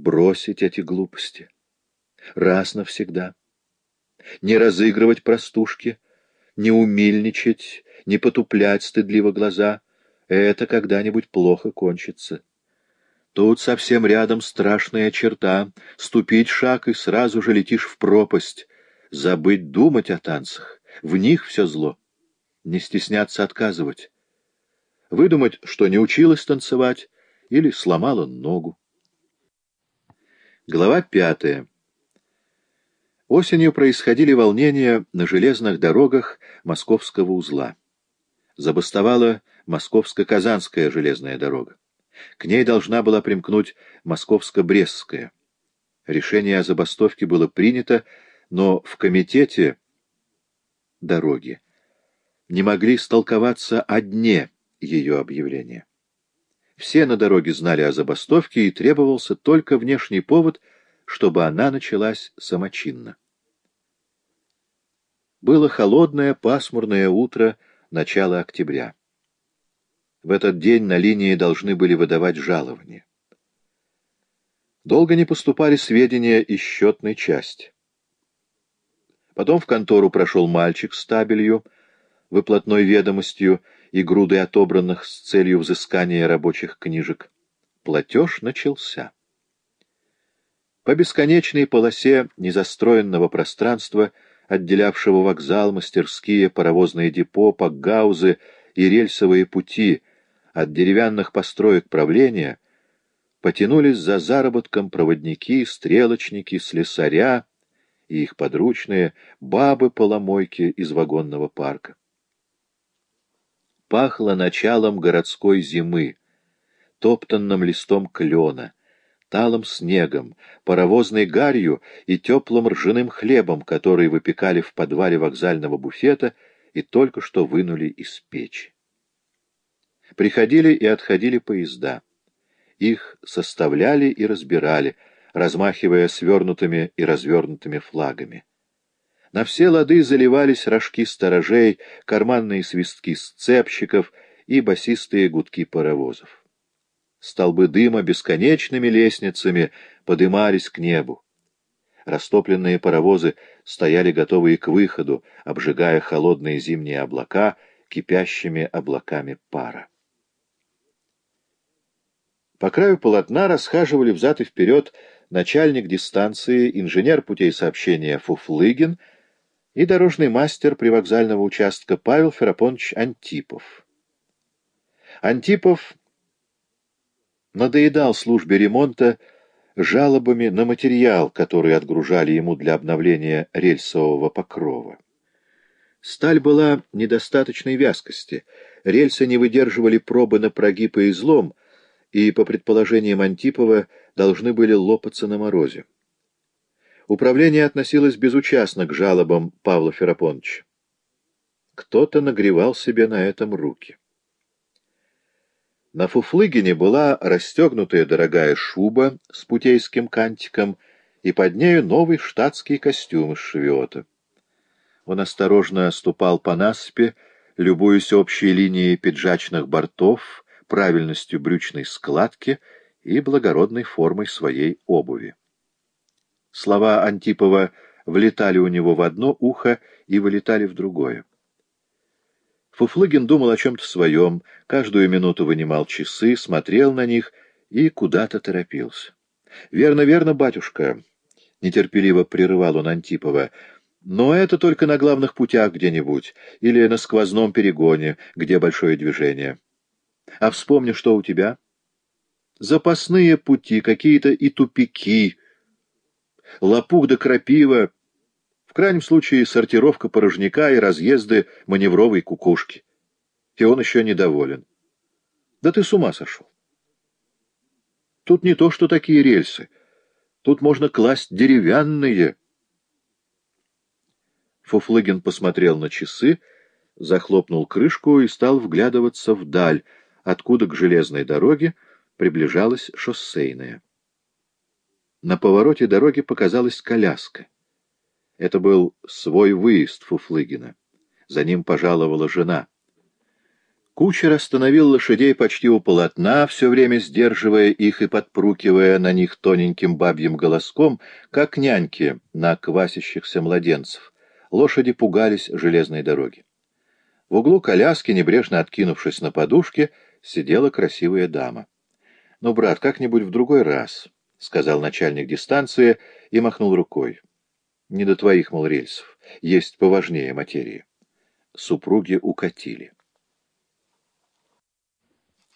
бросить эти глупости. Раз навсегда. Не разыгрывать простушки, не умильничать, не потуплять стыдливо глаза. Это когда-нибудь плохо кончится. Тут совсем рядом страшная черта. Ступить шаг, и сразу же летишь в пропасть. Забыть думать о танцах. В них все зло. Не стесняться отказывать. Выдумать, что не училась танцевать или сломала ногу. Глава пятая. Осенью происходили волнения на железных дорогах Московского узла. Забастовала Московско-Казанская железная дорога. К ней должна была примкнуть Московско-Брестская. Решение о забастовке было принято, но в комитете дороги не могли столковаться о дне ее объявления. Все на дороге знали о забастовке, и требовался только внешний повод, чтобы она началась самочинно. Было холодное пасмурное утро начала октября. В этот день на линии должны были выдавать жалования. Долго не поступали сведения из счетной части. Потом в контору прошел мальчик с табелью, выплатной ведомостью и грудой отобранных с целью взыскания рабочих книжек. Платеж начался. По бесконечной полосе незастроенного пространства, отделявшего вокзал, мастерские, паровозные депо, пакгаузы и рельсовые пути от деревянных построек правления потянулись за заработком проводники, стрелочники, слесаря и их подручные бабы-поломойки из вагонного парка. Пахло началом городской зимы, топтанным листом клена, талым снегом, паровозной гарью и теплым ржаным хлебом, который выпекали в подвале вокзального буфета и только что вынули из печи. Приходили и отходили поезда. Их составляли и разбирали, размахивая свернутыми и развернутыми флагами. На все лады заливались рожки сторожей, карманные свистки сцепщиков и басистые гудки паровозов. Столбы дыма бесконечными лестницами подымались к небу. Растопленные паровозы стояли готовые к выходу, обжигая холодные зимние облака кипящими облаками пара. По краю полотна расхаживали взад и вперед начальник дистанции, инженер путей сообщения Фуфлыгин и дорожный мастер привокзального участка Павел Ферапонович Антипов. Антипов надоедал службе ремонта жалобами на материал, который отгружали ему для обновления рельсового покрова. Сталь была недостаточной вязкости, рельсы не выдерживали пробы на прогиб и излом, и, по предположениям Антипова, должны были лопаться на морозе. Управление относилось безучастно к жалобам Павла Ферапоновича. Кто-то нагревал себе на этом руки. На Фуфлыгине была расстегнутая дорогая шуба с путейским кантиком и под нею новый штатский костюм из шевиота. Он осторожно ступал по насыпи, любуясь общей линией пиджачных бортов, правильностью брючной складки и благородной формой своей обуви. Слова Антипова влетали у него в одно ухо и вылетали в другое. Фуфлыгин думал о чем-то своем, каждую минуту вынимал часы, смотрел на них и куда-то торопился. — Верно, верно, батюшка, — нетерпеливо прерывал он Антипова, — но это только на главных путях где-нибудь или на сквозном перегоне, где большое движение. А вспомни, что у тебя. Запасные пути, какие-то и тупики, лопух да крапива, в крайнем случае сортировка порожняка и разъезды маневровой кукушки. И он еще недоволен. Да ты с ума сошел. Тут не то, что такие рельсы. Тут можно класть деревянные. Фуфлыгин посмотрел на часы, захлопнул крышку и стал вглядываться вдаль, откуда к железной дороге приближалась шоссейная. На повороте дороги показалась коляска. Это был свой выезд Фуфлыгина. За ним пожаловала жена. Кучер остановил лошадей почти у полотна, все время сдерживая их и подпрукивая на них тоненьким бабьим голоском, как няньки на квасящихся младенцев. Лошади пугались железной дороги. В углу коляски, небрежно откинувшись на подушке, сидела красивая дама. — Ну, брат, как-нибудь в другой раз, — сказал начальник дистанции и махнул рукой. — Не до твоих, мол, рельсов. Есть поважнее материи. Супруги укатили.